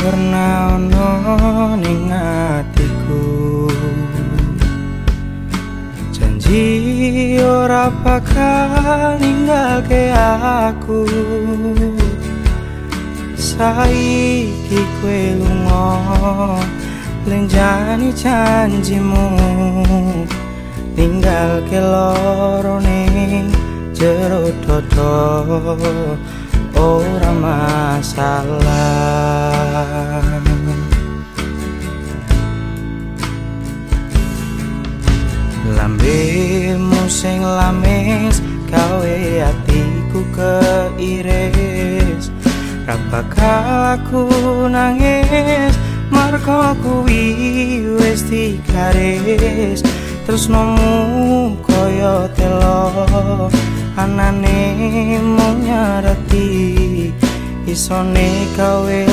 pernah ono ning bakal ninggalke aku. Saiki kowe lunga lenjani janjimu. Tinggal ke loro ning jero dodo ora masalah Lambemu sing lames gawe atiku keiris. Rapakal aku nangis Marko kuwi wis dikaris Terus nomu koyo telo Anane mau nyarati Isone kawe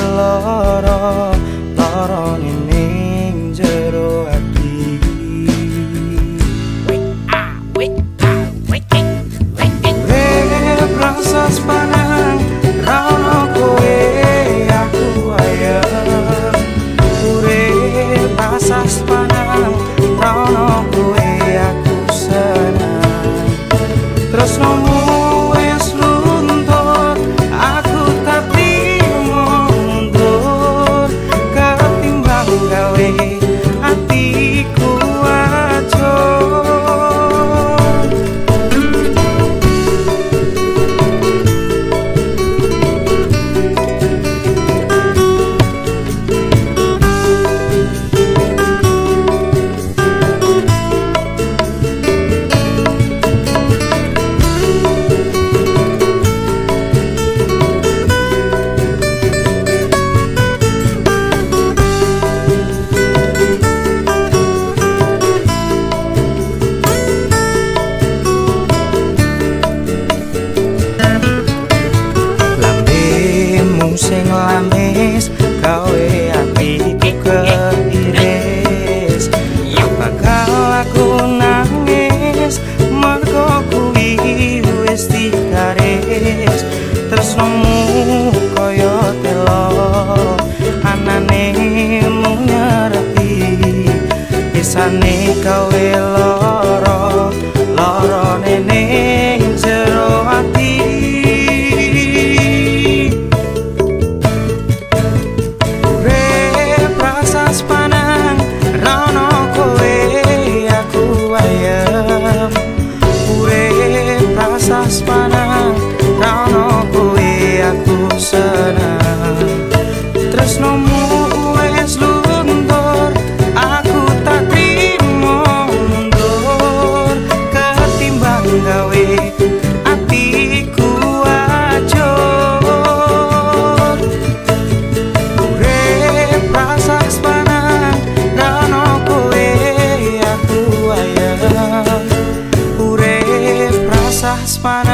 lamis gawe atiku keiris bakal aku nangis mergo kuwi wis dikaris tresnomu kaya telo anane mung nyereti isane gawe It's fine.